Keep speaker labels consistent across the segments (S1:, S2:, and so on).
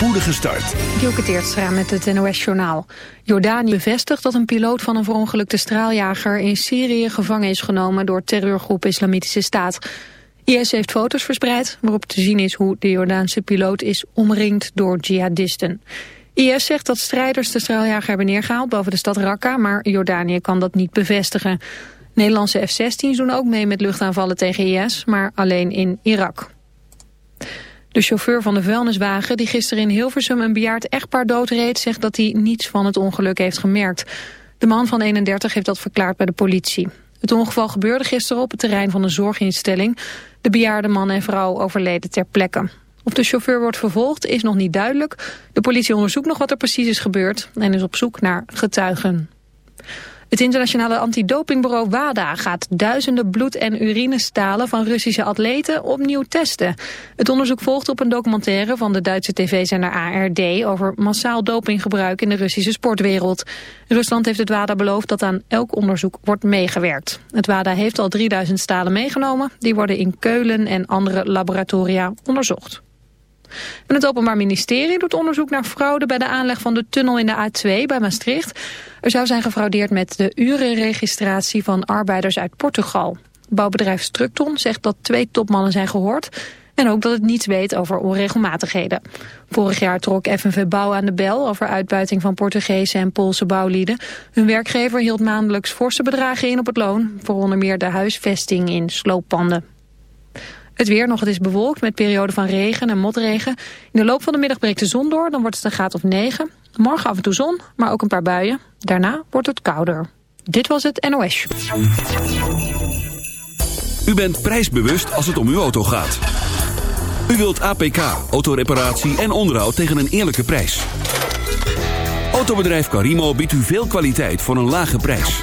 S1: spoedige start.
S2: Met het NOS-journaal. Jordanië bevestigt dat een piloot van een verongelukte straaljager... in Syrië gevangen is genomen door terreurgroep Islamitische Staat. IS heeft foto's verspreid waarop te zien is hoe de Jordaanse piloot is omringd door jihadisten. IS zegt dat strijders de straaljager hebben neergehaald boven de stad Raqqa... maar Jordanië kan dat niet bevestigen. Nederlandse F-16's doen ook mee met luchtaanvallen tegen IS, maar alleen in Irak. De chauffeur van de vuilniswagen die gisteren in Hilversum een bejaard echtpaar doodreed... zegt dat hij niets van het ongeluk heeft gemerkt. De man van 31 heeft dat verklaard bij de politie. Het ongeval gebeurde gisteren op het terrein van een zorginstelling. De bejaarde man en vrouw overleden ter plekke. Of de chauffeur wordt vervolgd is nog niet duidelijk. De politie onderzoekt nog wat er precies is gebeurd en is op zoek naar getuigen. Het internationale antidopingbureau WADA gaat duizenden bloed- en urinestalen van Russische atleten opnieuw testen. Het onderzoek volgt op een documentaire van de Duitse tv-zender ARD over massaal dopinggebruik in de Russische sportwereld. Rusland heeft het WADA beloofd dat aan elk onderzoek wordt meegewerkt. Het WADA heeft al 3000 stalen meegenomen. Die worden in Keulen en andere laboratoria onderzocht. En het Openbaar Ministerie doet onderzoek naar fraude bij de aanleg van de tunnel in de A2 bij Maastricht. Er zou zijn gefraudeerd met de urenregistratie van arbeiders uit Portugal. Bouwbedrijf Structon zegt dat twee topmannen zijn gehoord en ook dat het niets weet over onregelmatigheden. Vorig jaar trok FNV Bouw aan de bel over uitbuiting van Portugese en Poolse bouwlieden. Hun werkgever hield maandelijks forse bedragen in op het loon, voor onder meer de huisvesting in slooppanden. Het weer nog, het is bewolkt met perioden van regen en motregen. In de loop van de middag breekt de zon door, dan wordt het een graad of 9. Morgen af en toe zon, maar ook een paar buien. Daarna wordt het kouder. Dit was het NOS.
S1: U bent prijsbewust als het om uw auto gaat. U wilt APK, autoreparatie en onderhoud tegen een eerlijke prijs. Autobedrijf Carimo biedt u veel kwaliteit voor een lage prijs.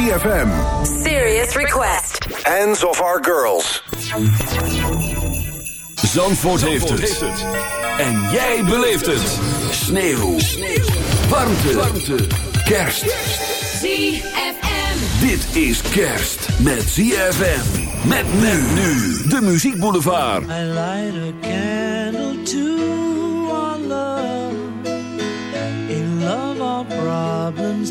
S1: 3FM.
S3: Serious Request.
S4: Hands of our girls.
S1: Zandvoort, heeft, het. En jij beleeft het. Sneeuw. Sneeuw. Warmte. Warmte. Kerst.
S3: ZFM.
S1: Dit is kerst met ZFM. Met men nu. De Muziek Boulevard.
S5: I light a candle to our love. In love our problems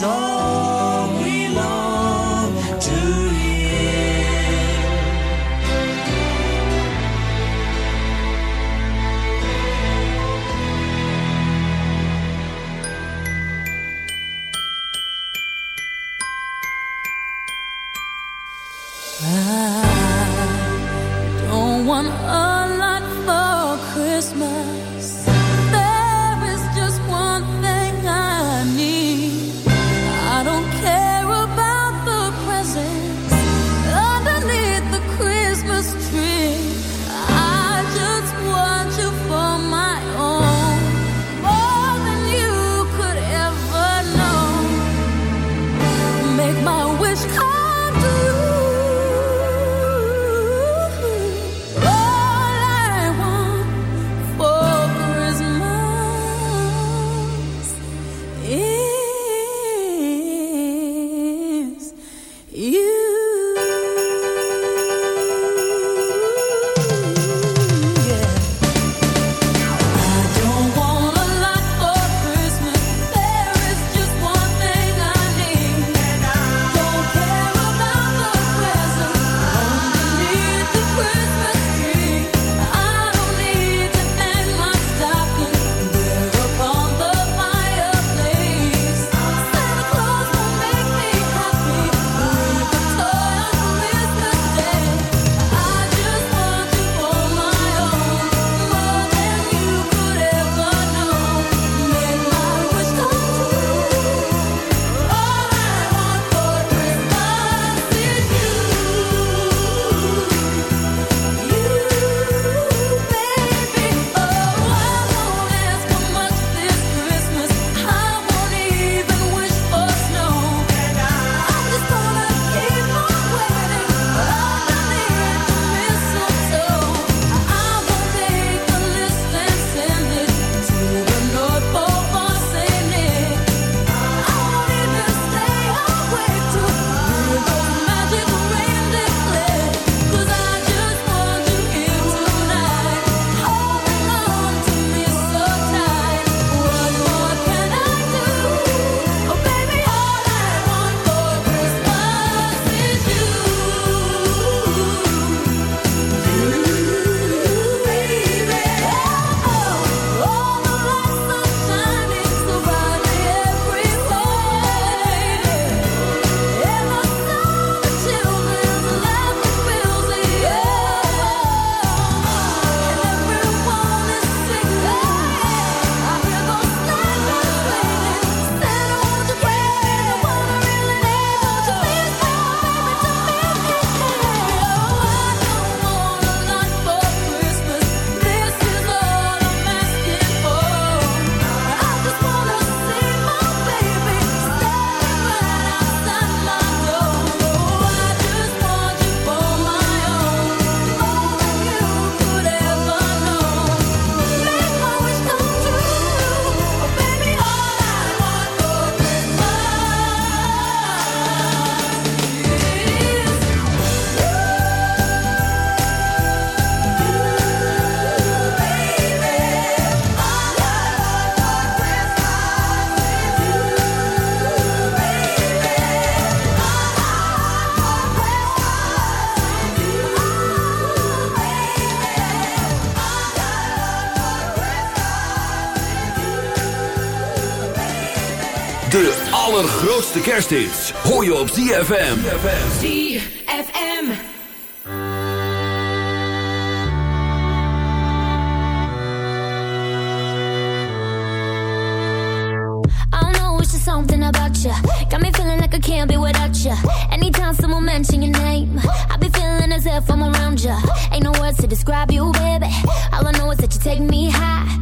S6: lives.
S1: allergrootste kersthits hoor je op ZFM.
S6: ZFM.
S7: I know it's just something about you. Got me feeling like I can't be without you. Anytime someone mention your name, I be feeling as if I'm around you. Ain't no words to describe you, baby. All I know is that you take me high.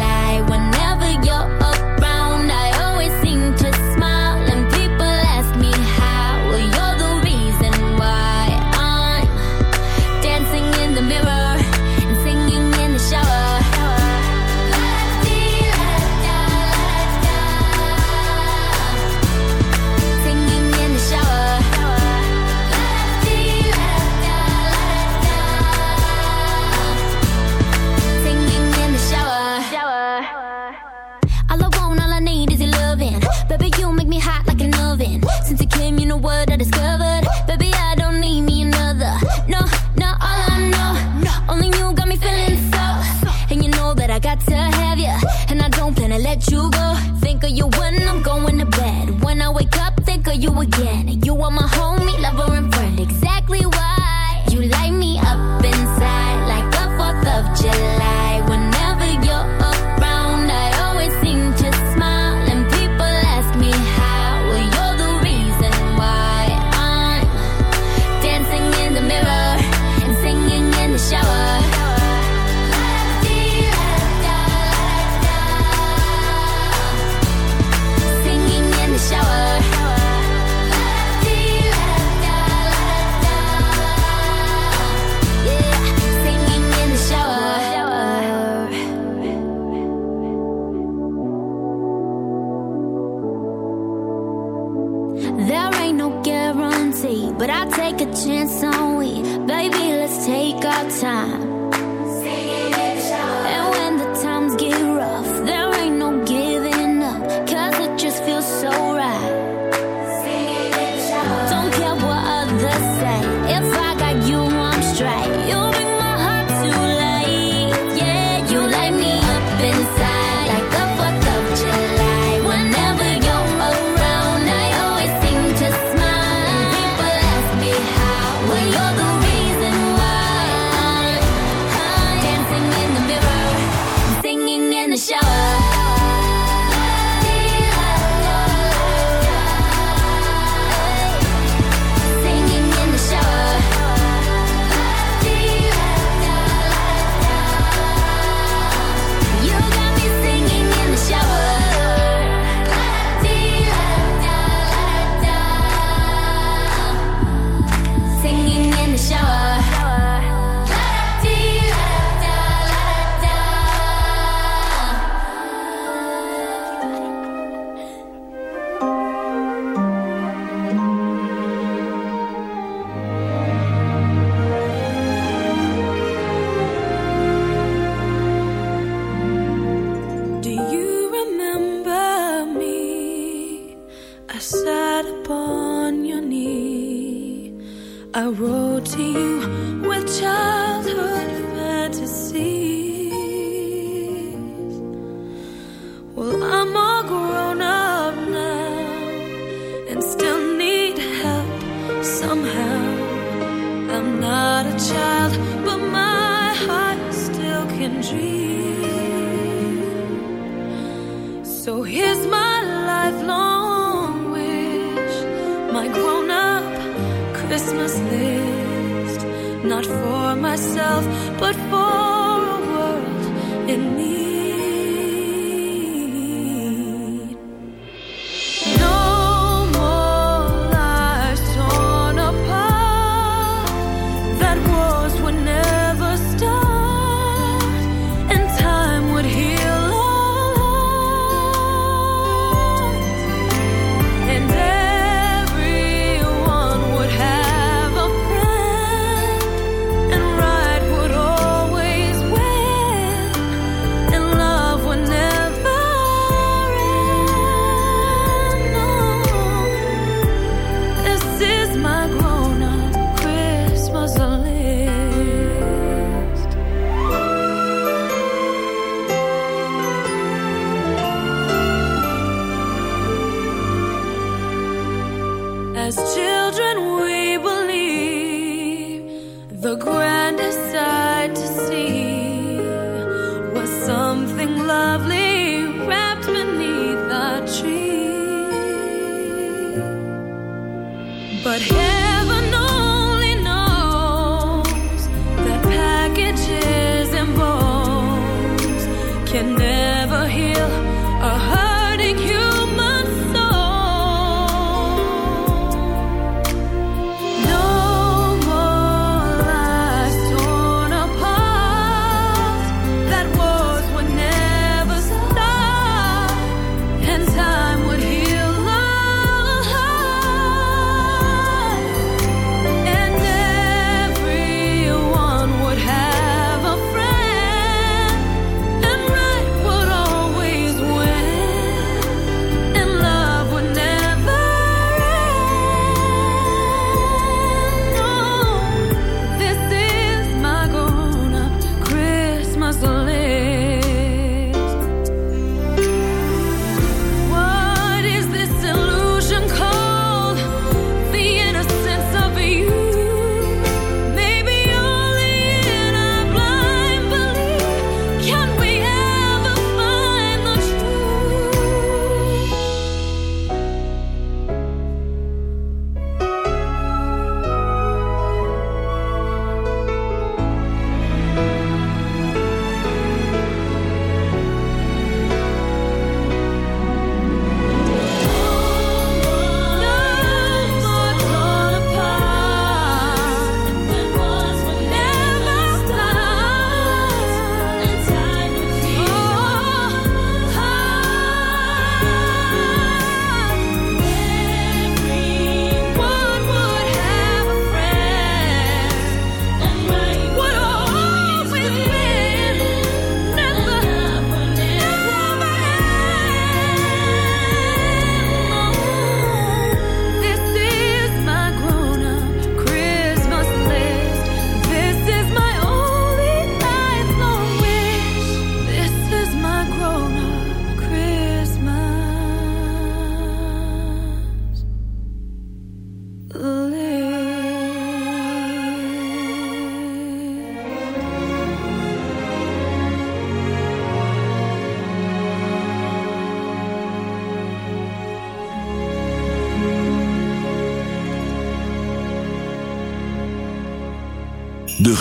S7: but
S6: hey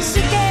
S6: Sick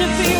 S6: to be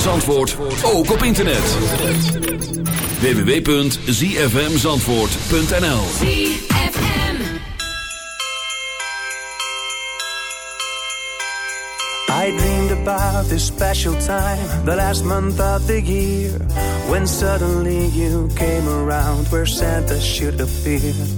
S8: van Zandvoort, ook op internet. www.zfmzandvoort.nl
S9: I dreamed about this special time, the last month of the year, when suddenly you came around where Santa should appear.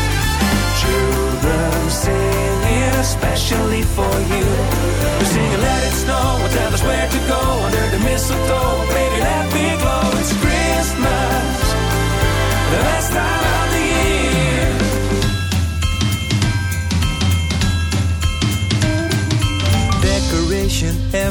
S9: Children singing, especially for you. We're singing, let it snow, and tell us where to go under the mistletoe. Baby, let me glow, it's Christmas, the best time of the year.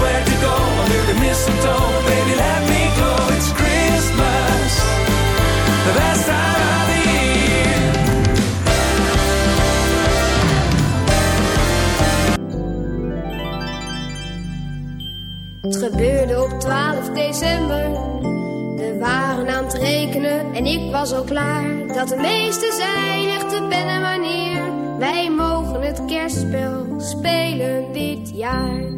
S5: where to go under the mistletoe. Baby, let me go. It's Christmas, the best time of the year.
S10: Het gebeurde op 12 december. We waren aan het rekenen en ik was al klaar. Dat de meeste zijn echt de en wanneer. Wij mogen het kerstspel spelen dit jaar.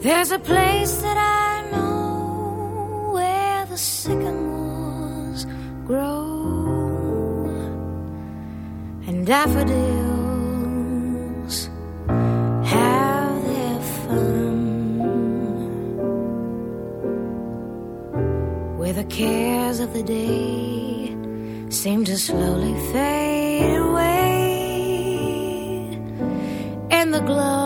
S11: There's a place that I know where the sycamores grow and daffodils have their fun. Where the cares of the day seem to slowly fade away in the glow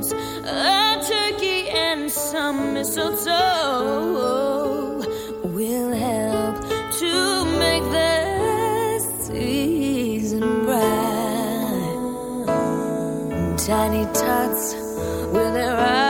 S12: bones, a
S6: turkey and some mistletoe will help to make the season bright. Tiny tots with their eyes.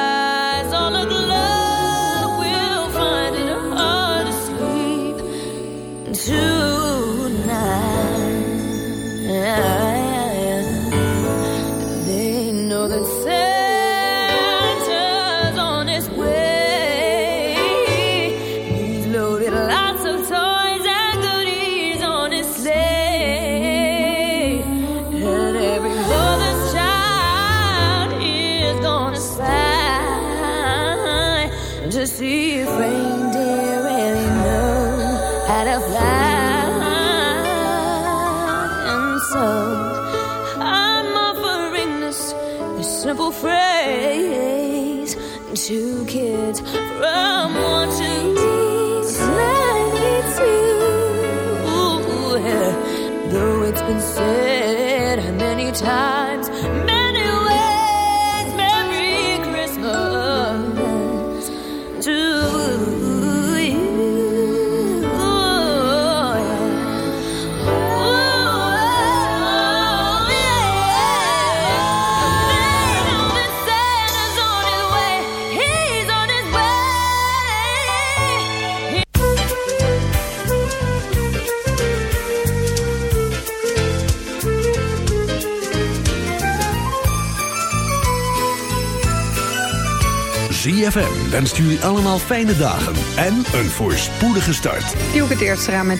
S8: Wens jullie allemaal fijne dagen en een voorspoedige start.
S2: Doe het eerst raam met